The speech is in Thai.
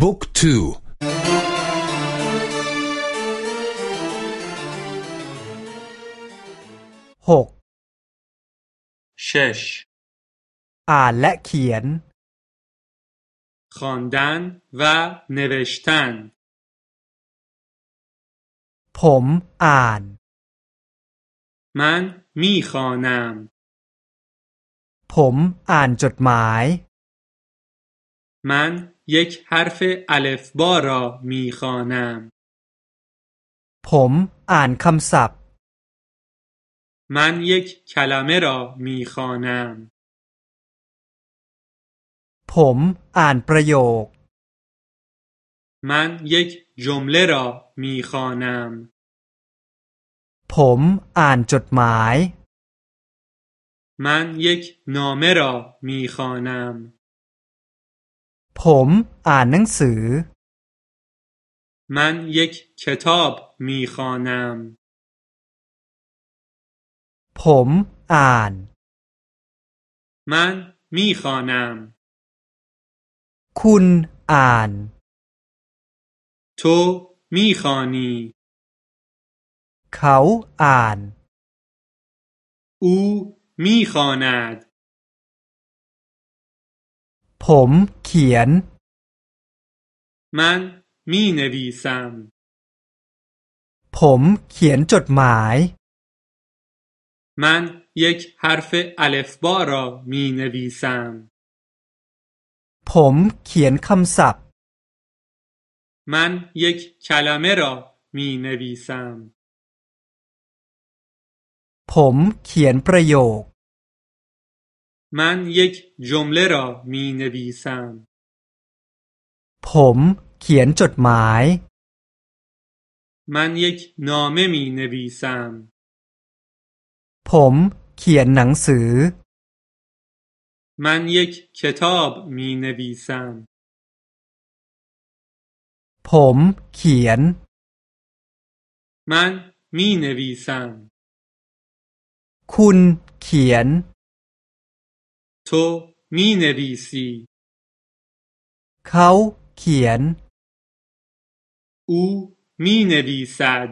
บุ๊กทูหกเชอ่านและเขียนขอนดันวะเนเวชตัน ผมอ่าน มันมีขอนาม ผมอ่านจดหมาย من یک حرف با را می خوانم. سب. من یک کلمه را می خوانم. ประโยค من یک جمله را می خوانم. مای. من یک نامه را می خوانم. ผมอ่านหนังสือ มัน من یک کتاب م ی خ อ ا ن م ผมอ่านม من م ی خ อ ا ن م คุณอ่าน تو م ی خ อ ا ี ی เขาอ่านอูมีขอนาดผมเขียนมันมีนวีซามผมเขียนจดหมายมันเยกฮาร์ฟอัลฟบารามีนวีซามผมเขียนคำศัพท์มันเยกคาลามรามีนวีซามผมเขียนประโยค من یک جمله را می نویسم ผมเขียนจดหมาย من یک نامه می نویسم ผมเขียนหนังสือ من یک کتاب می نویسم ผมเขียน من می نویسم คุณเขียน تو می نویسی. เขาเขียน او می نویسد